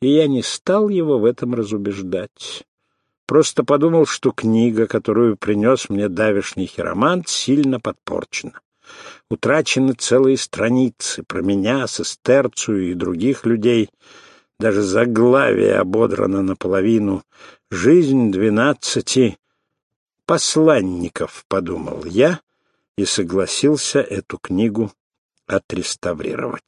и я не стал его в этом разубеждать. Просто подумал, что книга, которую принес мне давешний хиромант, сильно подпорчена. Утрачены целые страницы про меня, сестерцию и других людей. Даже заглавие ободрано наполовину. «Жизнь двенадцати посланников», — подумал я, и согласился эту книгу отреставрировать.